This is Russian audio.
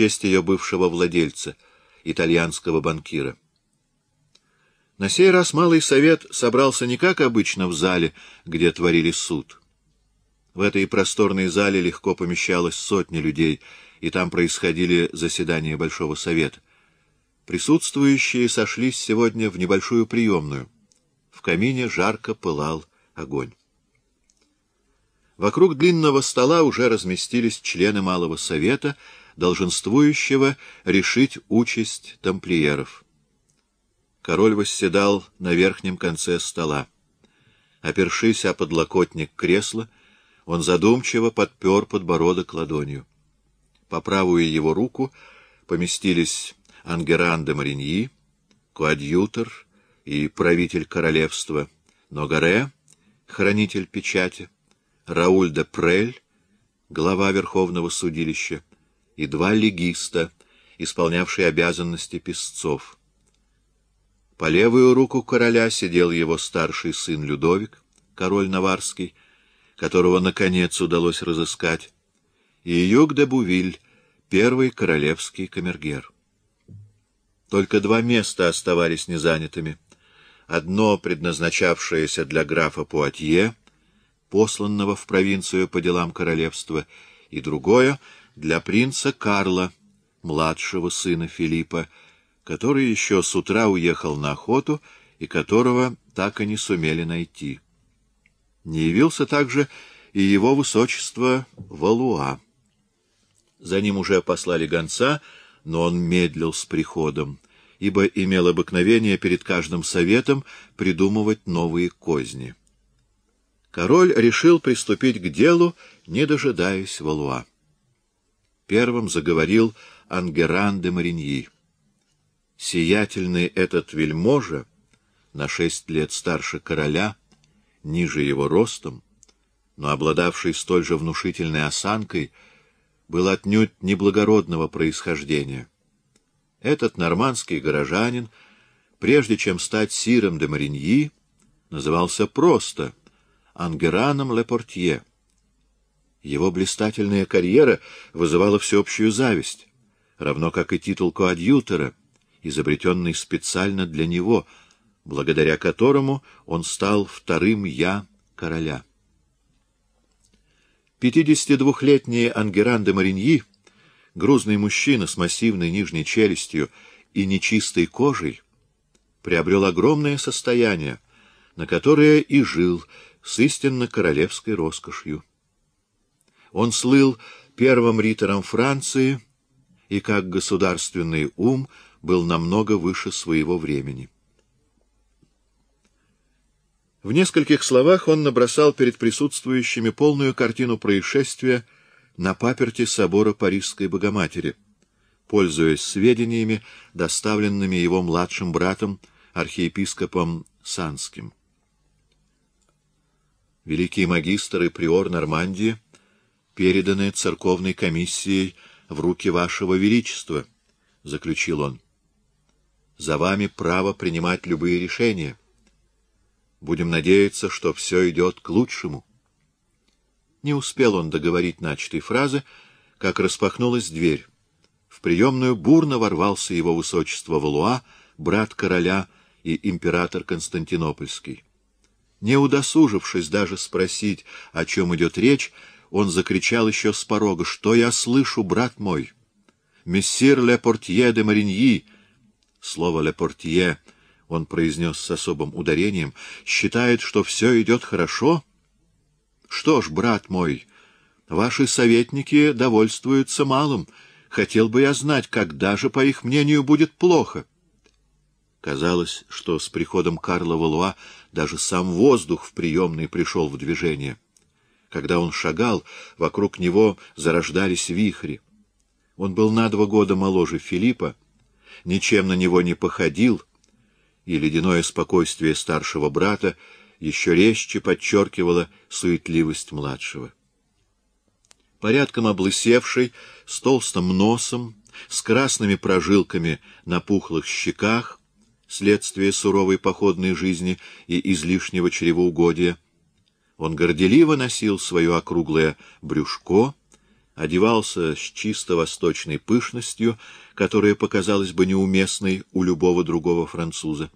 честь ее бывшего владельца, итальянского банкира. На сей раз Малый Совет собрался не как обычно в зале, где творили суд. В этой просторной зале легко помещалось сотни людей, и там происходили заседания Большого Совета. Присутствующие сошлись сегодня в небольшую приемную. В камине жарко пылал огонь. Вокруг длинного стола уже разместились члены Малого Совета, долженствующего решить участь тамплиеров. Король восседал на верхнем конце стола. Опершись о подлокотник кресла, он задумчиво подпер подбородок ладонью. По правую его руку поместились Ангеран де Мариньи, коадьютор и правитель королевства, Ногаре, хранитель печати, Рауль де Прель, глава Верховного судилища, и два легиста, исполнявшие обязанности песцов — по левую руку короля сидел его старший сын Людовик, король Наварский, которого, наконец, удалось разыскать, и Юг де Бувиль, первый королевский камергер. Только два места оставались незанятыми. Одно, предназначавшееся для графа Пуатье, посланного в провинцию по делам королевства, и другое — для принца Карла, младшего сына Филиппа, который еще с утра уехал на охоту и которого так и не сумели найти. Не явился также и его высочество Валуа. За ним уже послали гонца, но он медлил с приходом, ибо имел обыкновение перед каждым советом придумывать новые козни. Король решил приступить к делу, не дожидаясь Валуа. Первым заговорил Ангеран де Мариньи. Сиятельный этот вельможа, на шесть лет старше короля, ниже его ростом, но обладавший столь же внушительной осанкой, был отнюдь неблагородного происхождения. Этот нормандский горожанин, прежде чем стать сиром де Мариньи, назывался просто Ангераном Лепортье. Его блистательная карьера вызывала всеобщую зависть, равно как и титул коадьютора — изобретенный специально для него, благодаря которому он стал вторым «я» короля. 52-летний Ангеран де Мариньи, грузный мужчина с массивной нижней челюстью и нечистой кожей, приобрел огромное состояние, на которое и жил с истинно королевской роскошью. Он слыл первым ритором Франции и, как государственный ум, был намного выше своего времени. В нескольких словах он набросал перед присутствующими полную картину происшествия на паперти собора Парижской Богоматери, пользуясь сведениями, доставленными его младшим братом, архиепископом Санским. Великий магистр и приор Нормандии переданы церковной комиссией в руки вашего величества, — заключил он. За вами право принимать любые решения. Будем надеяться, что все идет к лучшему. Не успел он договорить начатой фразы, как распахнулась дверь. В приемную бурно ворвался его высочество Валуа, брат короля и император Константинопольский. Не удосужившись даже спросить, о чем идет речь, он закричал еще с порога, «Что я слышу, брат мой? Мессир Ле Портье де Мариньи!» Слово «лепортье» он произнес с особым ударением, считает, что все идет хорошо? Что ж, брат мой, ваши советники довольствуются малым. Хотел бы я знать, когда же, по их мнению, будет плохо. Казалось, что с приходом Карла Валуа даже сам воздух в приемной пришел в движение. Когда он шагал, вокруг него зарождались вихри. Он был на два года моложе Филиппа, ничем на него не походил, и ледяное спокойствие старшего брата еще резче подчеркивало суетливость младшего. Порядком облысевший, с толстым носом, с красными прожилками на пухлых щеках, следствие суровой походной жизни и излишнего чревоугодия, он горделиво носил свое округлое брюшко, одевался с чисто восточной пышностью, которая показалась бы неуместной у любого другого француза.